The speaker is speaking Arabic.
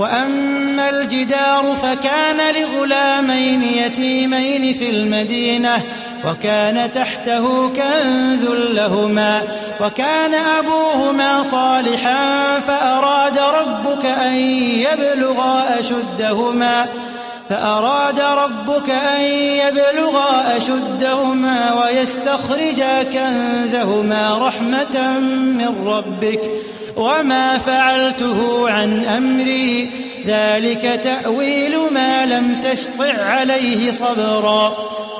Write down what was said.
وأما الجدار فكان لغلامين يتيمين في المدينة وكان تحته كنز لهما وكان أبوهما صالحا فأراد ربك أن يبلغا أشدهما فأراد ربك أن يبلغا أشدهما ويستخرجا كنزهما رحمة من ربك. وما فعلته عن أمري ذلك تأويل ما لم تسطع عليه صبرا.